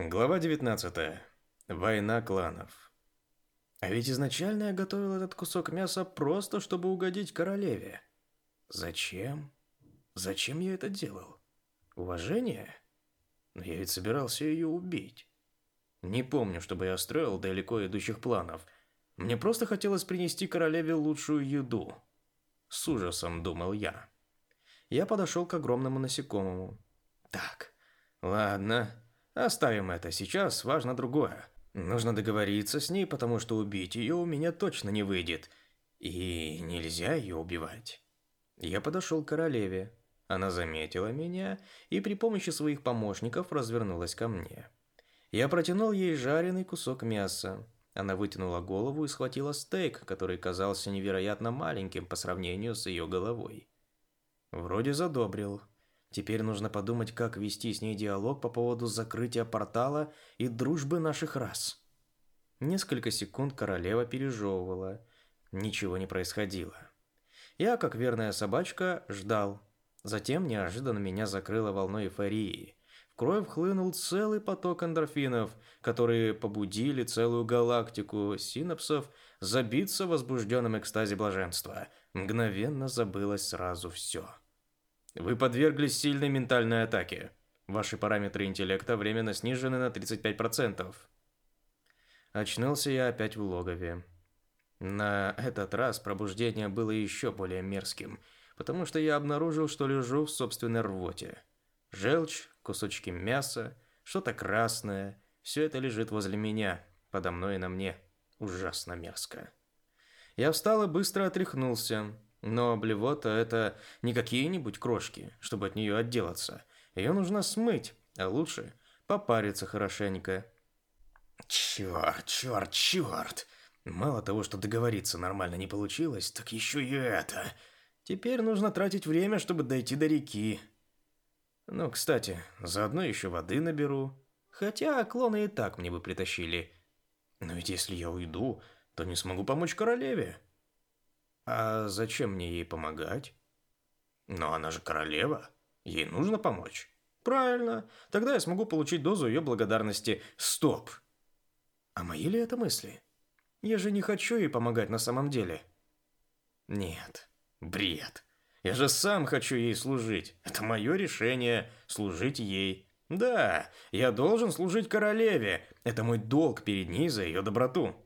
Глава 19. Война кланов. А ведь изначально я готовил этот кусок мяса просто, чтобы угодить королеве. Зачем? Зачем я это делал? Уважение? Но я ведь собирался ее убить. Не помню, чтобы я строил далеко идущих планов. Мне просто хотелось принести королеве лучшую еду. С ужасом думал я. Я подошел к огромному насекомому. Так, ладно, Оставим это сейчас, важно другое. Нужно договориться с ней, потому что убить ее у меня точно не выйдет. И нельзя ее убивать. Я подошел к королеве. Она заметила меня и при помощи своих помощников развернулась ко мне. Я протянул ей жареный кусок мяса. Она вытянула голову и схватила стейк, который казался невероятно маленьким по сравнению с ее головой. Вроде задобрил. Теперь нужно подумать, как вести с ней диалог по поводу закрытия портала и дружбы наших рас. Несколько секунд королева пережевывала. Ничего не происходило. Я, как верная собачка, ждал. Затем неожиданно меня закрыла волной эйфории. В кровь хлынул целый поток эндорфинов, которые побудили целую галактику синапсов забиться в возбужденном экстазе блаженства. Мгновенно забылось сразу все. Вы подверглись сильной ментальной атаке. Ваши параметры интеллекта временно снижены на 35%. Очнулся я опять в логове. На этот раз пробуждение было еще более мерзким, потому что я обнаружил, что лежу в собственной рвоте. Желчь, кусочки мяса, что-то красное – все это лежит возле меня, подо мной и на мне. Ужасно мерзко. Я встал и быстро отряхнулся. Но блевота – это не какие-нибудь крошки, чтобы от нее отделаться. Ее нужно смыть, а лучше попариться хорошенько. Черт, черт, черт. Мало того, что договориться нормально не получилось, так еще и это. Теперь нужно тратить время, чтобы дойти до реки. Ну, кстати, заодно еще воды наберу. Хотя клоны и так мне бы притащили. Но ведь если я уйду, то не смогу помочь королеве. А зачем мне ей помогать? Но она же королева. Ей нужно помочь. Правильно. Тогда я смогу получить дозу ее благодарности. Стоп. А мои ли это мысли? Я же не хочу ей помогать на самом деле. Нет. Бред. Я же сам хочу ей служить. Это мое решение служить ей. Да, я должен служить королеве. Это мой долг перед ней за ее доброту.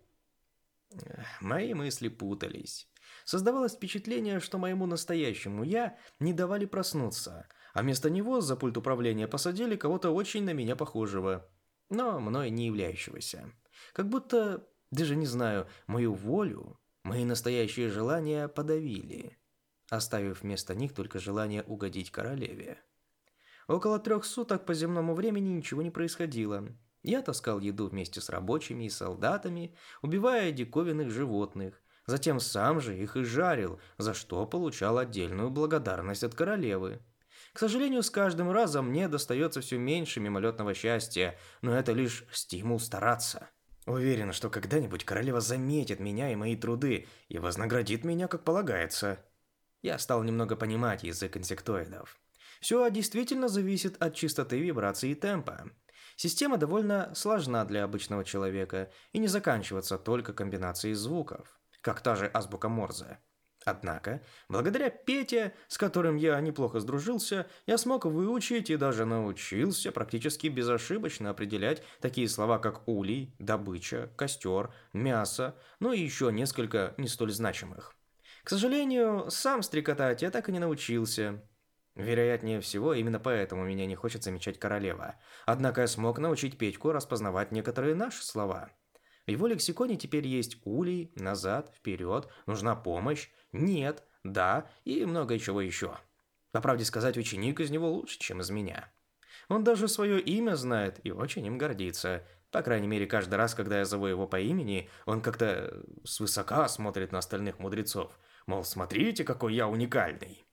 Мои мысли путались. Создавалось впечатление, что моему настоящему «я» не давали проснуться, а вместо него за пульт управления посадили кого-то очень на меня похожего, но мной не являющегося. Как будто, даже не знаю, мою волю, мои настоящие желания подавили, оставив вместо них только желание угодить королеве. Около трех суток по земному времени ничего не происходило. Я таскал еду вместе с рабочими и солдатами, убивая диковинных животных, Затем сам же их и жарил, за что получал отдельную благодарность от королевы. К сожалению, с каждым разом мне достается все меньше мимолетного счастья, но это лишь стимул стараться. Уверен, что когда-нибудь королева заметит меня и мои труды и вознаградит меня, как полагается. Я стал немного понимать язык инсектоидов. Все действительно зависит от чистоты вибрации и темпа. Система довольно сложна для обычного человека и не заканчивается только комбинацией звуков как та же азбука Морзе. Однако, благодаря Пете, с которым я неплохо сдружился, я смог выучить и даже научился практически безошибочно определять такие слова, как улей, добыча, костер, мясо, ну и еще несколько не столь значимых. К сожалению, сам стрекотать я так и не научился. Вероятнее всего, именно поэтому меня не хочет замечать королева. Однако я смог научить Петьку распознавать некоторые наши слова – в его лексиконе теперь есть улей, назад, вперед, нужна помощь, нет, да и много чего еще. По правде сказать, ученик из него лучше, чем из меня. Он даже свое имя знает и очень им гордится. По крайней мере, каждый раз, когда я зову его по имени, он как-то свысока смотрит на остальных мудрецов. Мол, смотрите, какой я уникальный.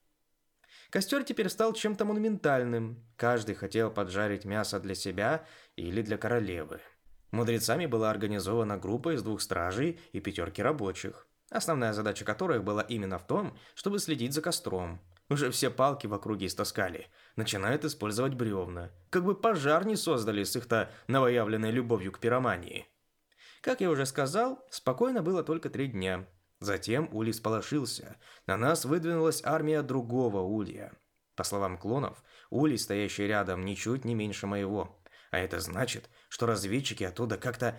Костер теперь стал чем-то монументальным. Каждый хотел поджарить мясо для себя или для королевы. Мудрецами была организована группа из двух стражей и пятерки рабочих, основная задача которых была именно в том, чтобы следить за костром. Уже все палки в округе истаскали, начинают использовать бревна. Как бы пожар не создали с их-то новоявленной любовью к пиромании. Как я уже сказал, спокойно было только три дня. Затем Улей сполошился. На нас выдвинулась армия другого Улия. По словам клонов, Улей, стоящий рядом, ничуть не меньше моего. А это значит, что разведчики оттуда как-то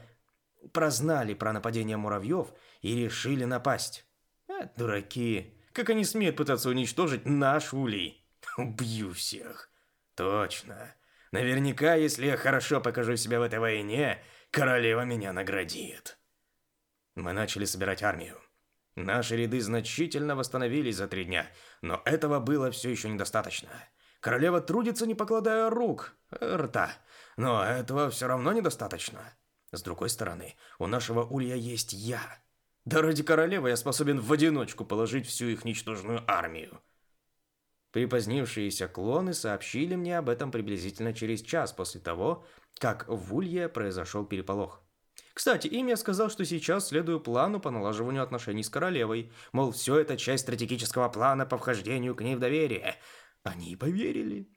прознали про нападение муравьев и решили напасть. А, дураки, как они смеют пытаться уничтожить наш улей? Убью всех. Точно. Наверняка, если я хорошо покажу себя в этой войне, королева меня наградит. Мы начали собирать армию. Наши ряды значительно восстановились за три дня, но этого было все еще недостаточно. Королева трудится, не покладая рук, э, рта. Но этого все равно недостаточно. С другой стороны, у нашего Улья есть я. Да ради королевы я способен в одиночку положить всю их ничтожную армию. Припозднившиеся клоны сообщили мне об этом приблизительно через час после того, как в Улье произошел переполох. Кстати, им я сказал, что сейчас следую плану по налаживанию отношений с королевой. Мол, все это часть стратегического плана по вхождению к ней в доверие. Они поверили.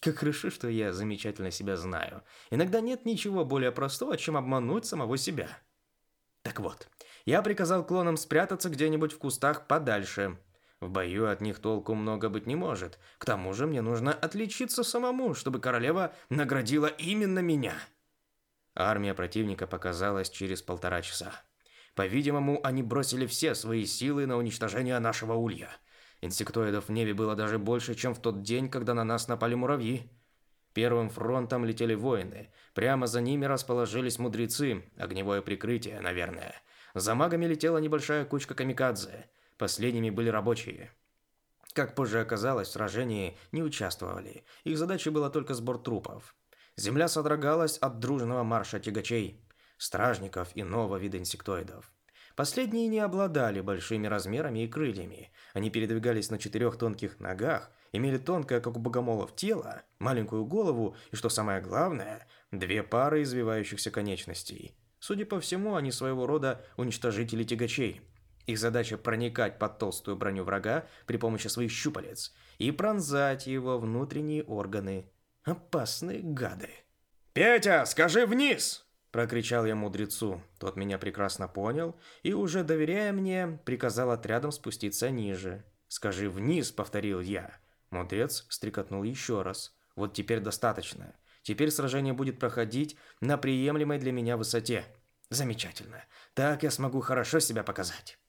Как хорошо, что я замечательно себя знаю. Иногда нет ничего более простого, чем обмануть самого себя. Так вот, я приказал клонам спрятаться где-нибудь в кустах подальше. В бою от них толку много быть не может. К тому же мне нужно отличиться самому, чтобы королева наградила именно меня. Армия противника показалась через полтора часа. По-видимому, они бросили все свои силы на уничтожение нашего улья – Инсектоидов в небе было даже больше, чем в тот день, когда на нас напали муравьи. Первым фронтом летели воины. Прямо за ними расположились мудрецы. Огневое прикрытие, наверное. За магами летела небольшая кучка камикадзе. Последними были рабочие. Как позже оказалось, в сражении не участвовали. Их задача была только сбор трупов. Земля содрогалась от дружного марша тягачей, стражников и нового вида инсектоидов. Последние не обладали большими размерами и крыльями. Они передвигались на четырех тонких ногах, имели тонкое, как у богомолов, тело, маленькую голову и, что самое главное, две пары извивающихся конечностей. Судя по всему, они своего рода уничтожители тягачей. Их задача проникать под толстую броню врага при помощи своих щупалец и пронзать его внутренние органы. Опасные гады. «Петя, скажи вниз!» Прокричал я мудрецу, тот меня прекрасно понял и, уже доверяя мне, приказал отрядом спуститься ниже. «Скажи вниз», — повторил я. Мудрец стрекотнул еще раз. «Вот теперь достаточно. Теперь сражение будет проходить на приемлемой для меня высоте. Замечательно. Так я смогу хорошо себя показать».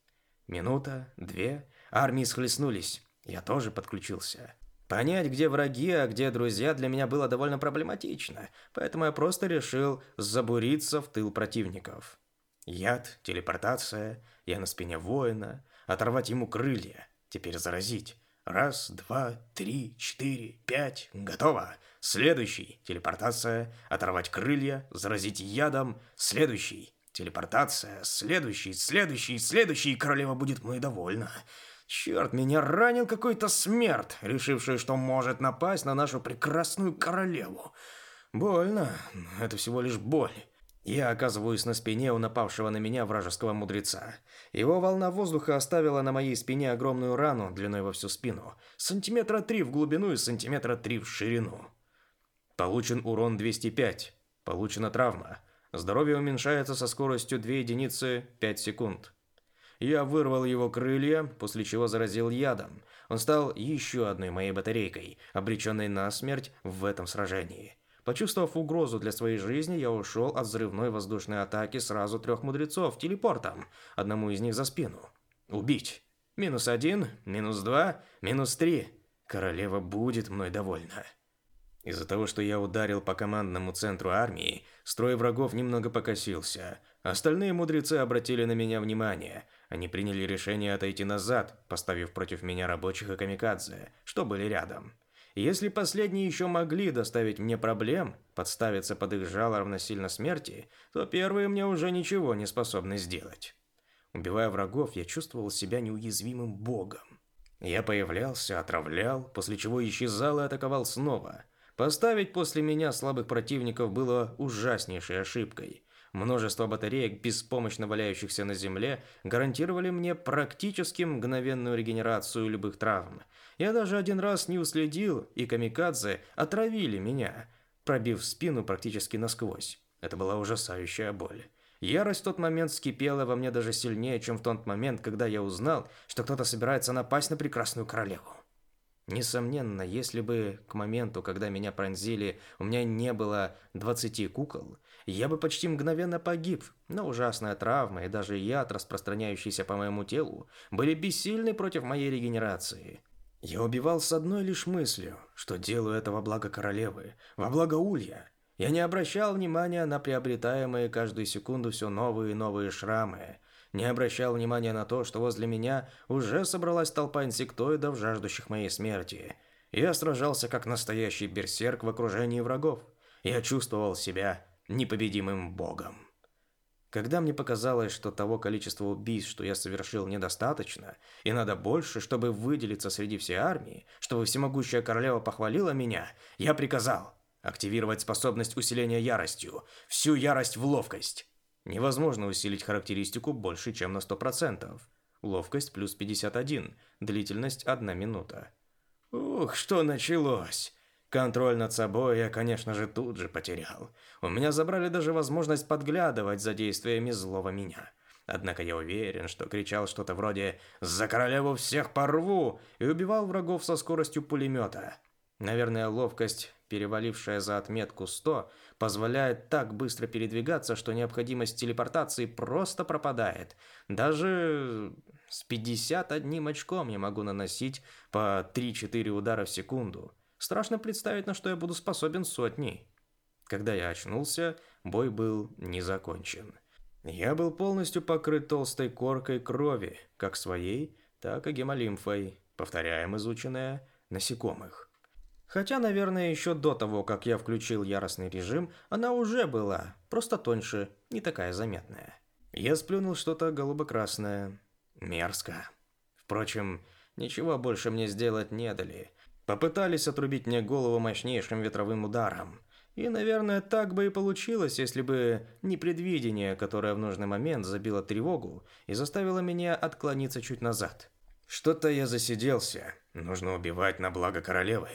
Минута, две, армии схлестнулись. Я тоже подключился. Понять, где враги, а где друзья, для меня было довольно проблематично, поэтому я просто решил забуриться в тыл противников. Яд, телепортация, я на спине воина, оторвать ему крылья, теперь заразить. Раз, два, три, четыре, пять, готово. Следующий, телепортация, оторвать крылья, заразить ядом, следующий, телепортация, следующий, следующий, следующий, королева будет мной довольна. Черт меня ранил какой-то смерть, решивший, что может напасть на нашу прекрасную королеву. Больно, это всего лишь боль. Я оказываюсь на спине у напавшего на меня вражеского мудреца. Его волна воздуха оставила на моей спине огромную рану длиной во всю спину, сантиметра три в глубину и сантиметра три в ширину. Получен урон 205. Получена травма. Здоровье уменьшается со скоростью 2 единицы 5 секунд. Я вырвал его крылья, после чего заразил ядом. Он стал еще одной моей батарейкой, обреченной на смерть в этом сражении. Почувствовав угрозу для своей жизни, я ушел от взрывной воздушной атаки сразу трех мудрецов телепортом, одному из них за спину. Убить. Минус один, минус два, минус три. Королева будет мной довольна. Из-за того, что я ударил по командному центру армии, строй врагов немного покосился. Остальные мудрецы обратили на меня внимание, они приняли решение отойти назад, поставив против меня рабочих и камикадзе, что были рядом. Если последние еще могли доставить мне проблем, подставиться под их жало равносильно смерти, то первые мне уже ничего не способны сделать. Убивая врагов, я чувствовал себя неуязвимым богом. Я появлялся, отравлял, после чего исчезал и атаковал снова. Поставить после меня слабых противников было ужаснейшей ошибкой – Множество батареек, беспомощно валяющихся на земле, гарантировали мне практически мгновенную регенерацию любых травм. Я даже один раз не уследил, и камикадзе отравили меня, пробив спину практически насквозь. Это была ужасающая боль. Ярость в тот момент скипела во мне даже сильнее, чем в тот момент, когда я узнал, что кто-то собирается напасть на прекрасную королеву. Несомненно, если бы к моменту, когда меня пронзили, у меня не было 20 кукол, я бы почти мгновенно погиб, но ужасная травма и даже яд, распространяющийся по моему телу, были бессильны против моей регенерации. Я убивал с одной лишь мыслью, что делаю это во благо королевы, во благо Улья. Я не обращал внимания на приобретаемые каждую секунду все новые и новые шрамы, не обращал внимания на то, что возле меня уже собралась толпа инсектоидов, жаждущих моей смерти. Я сражался как настоящий берсерк в окружении врагов. Я чувствовал себя непобедимым богом. Когда мне показалось, что того количества убийств, что я совершил, недостаточно, и надо больше, чтобы выделиться среди всей армии, чтобы всемогущая королева похвалила меня, я приказал активировать способность усиления яростью, всю ярость в ловкость. Невозможно усилить характеристику больше, чем на 100%. Ловкость плюс 51, длительность 1 минута. Ух, что началось! Контроль над собой я, конечно же, тут же потерял. У меня забрали даже возможность подглядывать за действиями злого меня. Однако я уверен, что кричал что-то вроде «За королеву всех порву!» и убивал врагов со скоростью пулемета. Наверное, ловкость, перевалившая за отметку 100, позволяет так быстро передвигаться, что необходимость телепортации просто пропадает. Даже с 51 очком я могу наносить по 3-4 удара в секунду. Страшно представить, на что я буду способен сотней. Когда я очнулся, бой был не закончен. Я был полностью покрыт толстой коркой крови, как своей, так и гемолимфой, повторяем изученное, насекомых. Хотя, наверное, еще до того, как я включил яростный режим, она уже была, просто тоньше, не такая заметная. Я сплюнул что-то голубо-красное. Мерзко. Впрочем, ничего больше мне сделать не дали. Попытались отрубить мне голову мощнейшим ветровым ударом. И, наверное, так бы и получилось, если бы не предвидение, которое в нужный момент забило тревогу и заставило меня отклониться чуть назад. Что-то я засиделся. Нужно убивать на благо королевы.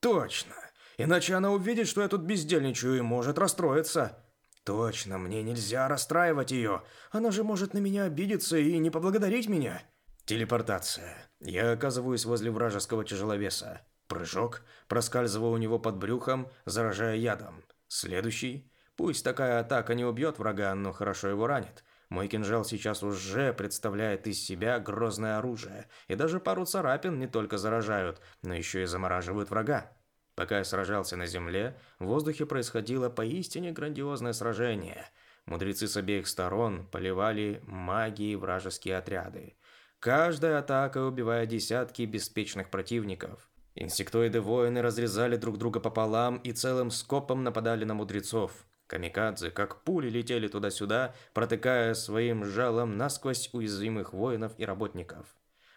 Точно. Иначе она увидит, что я тут бездельничаю и может расстроиться. Точно, мне нельзя расстраивать ее. Она же может на меня обидеться и не поблагодарить меня. Телепортация. Я оказываюсь возле вражеского тяжеловеса. Прыжок, проскальзываю у него под брюхом, заражая ядом. Следующий. Пусть такая атака не убьет врага, но хорошо его ранит. Мой кинжал сейчас уже представляет из себя грозное оружие, и даже пару царапин не только заражают, но еще и замораживают врага. Пока я сражался на земле, в воздухе происходило поистине грандиозное сражение. Мудрецы с обеих сторон поливали магией вражеские отряды. Каждая атака убивая десятки беспечных противников. Инсектоиды-воины разрезали друг друга пополам и целым скопом нападали на мудрецов – Камикадзе, как пули, летели туда-сюда, протыкая своим жалом насквозь уязвимых воинов и работников.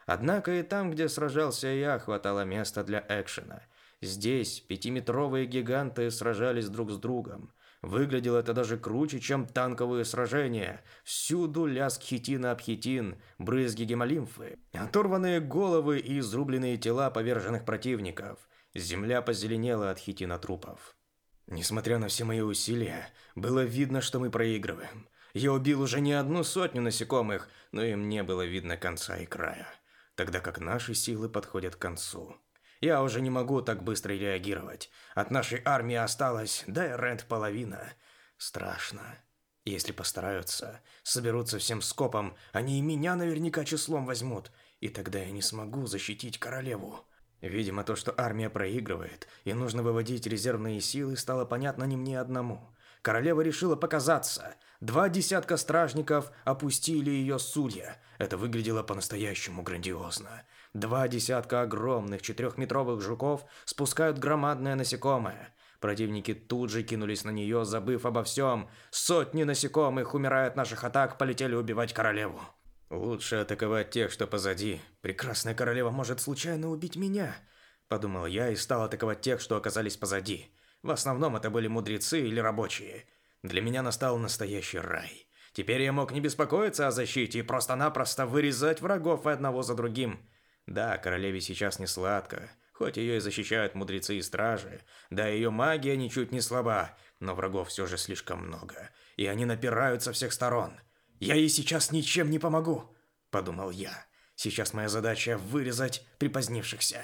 Однако и там, где сражался я, хватало места для экшена. Здесь пятиметровые гиганты сражались друг с другом. Выглядело это даже круче, чем танковые сражения. Всюду лязг хитина об хитин, брызги гемолимфы, оторванные головы и изрубленные тела поверженных противников. Земля позеленела от хитина трупов. Несмотря на все мои усилия, было видно, что мы проигрываем. Я убил уже не одну сотню насекомых, но им не было видно конца и края, тогда как наши силы подходят к концу. Я уже не могу так быстро реагировать. От нашей армии осталось, да и Рэнд половина. Страшно. Если постараются, соберутся всем скопом, они и меня наверняка числом возьмут, и тогда я не смогу защитить королеву. Видимо, то, что армия проигрывает, и нужно выводить резервные силы, стало понятно не мне одному. Королева решила показаться. Два десятка стражников опустили ее судья. Это выглядело по-настоящему грандиозно. Два десятка огромных четырехметровых жуков спускают громадное насекомое. Противники тут же кинулись на нее, забыв обо всем. Сотни насекомых, умирают от наших атак, полетели убивать королеву. «Лучше атаковать тех, что позади. Прекрасная королева может случайно убить меня», – подумал я и стал атаковать тех, что оказались позади. В основном это были мудрецы или рабочие. Для меня настал настоящий рай. Теперь я мог не беспокоиться о защите и просто-напросто вырезать врагов одного за другим. Да, королеве сейчас не сладко, хоть ее и защищают мудрецы и стражи, да ее магия ничуть не слаба, но врагов все же слишком много, и они напирают со всех сторон – я ей сейчас ничем не помогу, подумал я. Сейчас моя задача вырезать припозднившихся.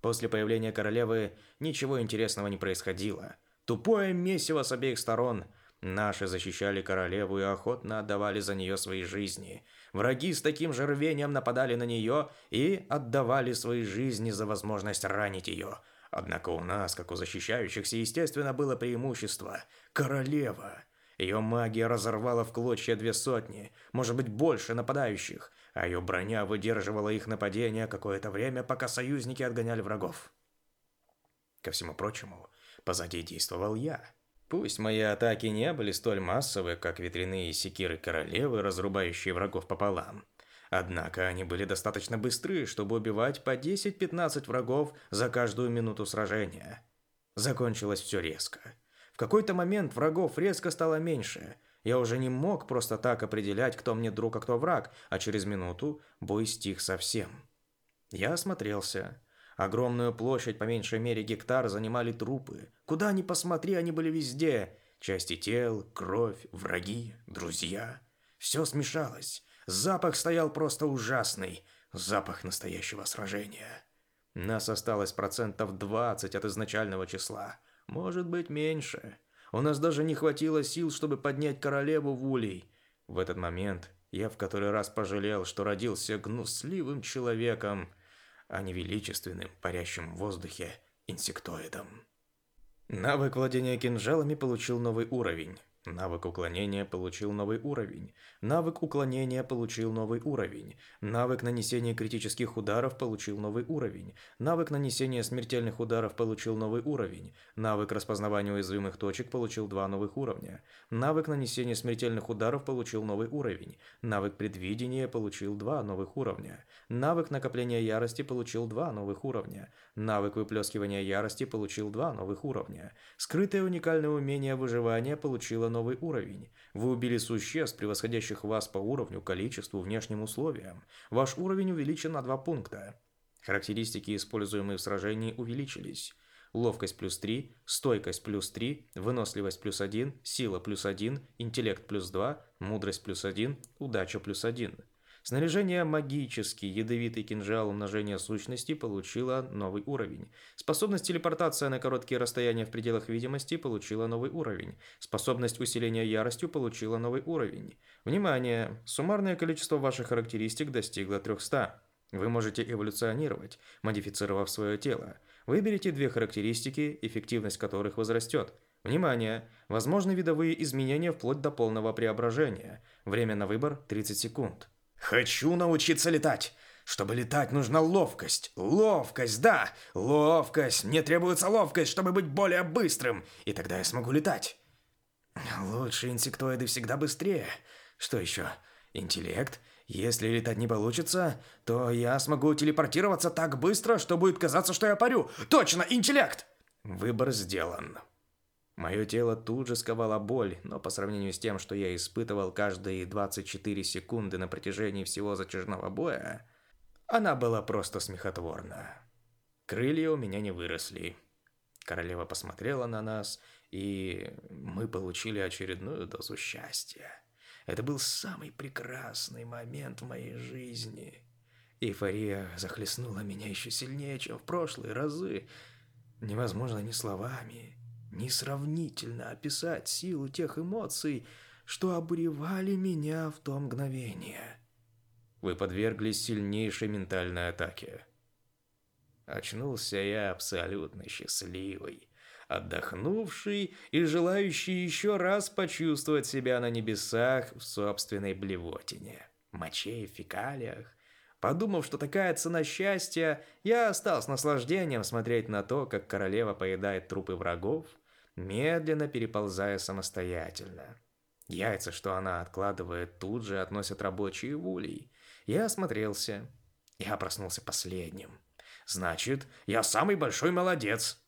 После появления королевы ничего интересного не происходило. Тупое месиво с обеих сторон. Наши защищали королеву и охотно отдавали за нее свои жизни. Враги с таким же рвением нападали на нее и отдавали свои жизни за возможность ранить ее. Однако у нас, как у защищающихся, естественно, было преимущество. Королева. Ее магия разорвала в клочья две сотни, может быть больше нападающих, а ее броня выдерживала их нападение какое-то время, пока союзники отгоняли врагов. Ко всему прочему, позади действовал я. Пусть мои атаки не были столь массовы, как ветряные секиры королевы, разрубающие врагов пополам. Однако они были достаточно быстры, чтобы убивать по 10-15 врагов за каждую минуту сражения. Закончилось все резко. В какой-то момент врагов резко стало меньше. Я уже не мог просто так определять, кто мне друг, а кто враг, а через минуту бой стих совсем. Я осмотрелся. Огромную площадь, по меньшей мере гектар, занимали трупы. Куда ни посмотри, они были везде. Части тел, кровь, враги, друзья. Все смешалось. Запах стоял просто ужасный. Запах настоящего сражения. Нас осталось процентов 20 от изначального числа может быть меньше. У нас даже не хватило сил, чтобы поднять королеву в улей. В этот момент я в который раз пожалел, что родился гнусливым человеком, а не величественным, парящим в воздухе инсектоидом. Навык владения кинжалами получил новый уровень. Навык уклонения получил новый уровень. Навык уклонения получил новый уровень. Навык нанесения критических ударов получил новый уровень. Навык нанесения смертельных ударов получил новый уровень. Навык распознавания уязвимых точек получил два новых уровня. Навык нанесения смертельных ударов получил новый уровень. Навык предвидения получил два новых уровня. Навык накопления ярости получил два новых уровня. Навык выплескивания ярости получил два новых уровня. Скрытое уникальное умение выживания получило новый новый уровень. Вы убили существ, превосходящих вас по уровню, количеству, внешним условиям. Ваш уровень увеличен на два пункта. Характеристики, используемые в сражении, увеличились. Ловкость плюс 3, стойкость плюс 3, выносливость плюс 1, сила плюс 1, интеллект плюс 2, мудрость плюс 1, удача плюс 1. Снаряжение магический ядовитый кинжал умножения сущности получило новый уровень. Способность телепортация на короткие расстояния в пределах видимости получила новый уровень. Способность усиления яростью получила новый уровень. Внимание! Суммарное количество ваших характеристик достигло 300. Вы можете эволюционировать, модифицировав свое тело. Выберите две характеристики, эффективность которых возрастет. Внимание! Возможны видовые изменения вплоть до полного преображения. Время на выбор 30 секунд. Хочу научиться летать. Чтобы летать, нужна ловкость. Ловкость, да, ловкость. Мне требуется ловкость, чтобы быть более быстрым. И тогда я смогу летать. Лучшие инсектоиды всегда быстрее. Что еще? Интеллект? Если летать не получится, то я смогу телепортироваться так быстро, что будет казаться, что я парю. Точно, интеллект! Выбор сделан. Мое тело тут же сковало боль, но по сравнению с тем, что я испытывал каждые 24 секунды на протяжении всего затяжного боя, она была просто смехотворна. Крылья у меня не выросли. Королева посмотрела на нас, и мы получили очередную дозу счастья. Это был самый прекрасный момент в моей жизни. Эйфория захлестнула меня еще сильнее, чем в прошлые разы. Невозможно ни словами, Несравнительно описать силу тех эмоций, что обуревали меня в то мгновение. Вы подверглись сильнейшей ментальной атаке. Очнулся я абсолютно счастливый, отдохнувший и желающий еще раз почувствовать себя на небесах в собственной блевотине, моче и фекалиях, Подумав, что такая цена счастья, я стал с наслаждением смотреть на то, как королева поедает трупы врагов, медленно переползая самостоятельно. Яйца, что она откладывает, тут же относят рабочие в улей. Я осмотрелся. Я проснулся последним. Значит, я самый большой молодец.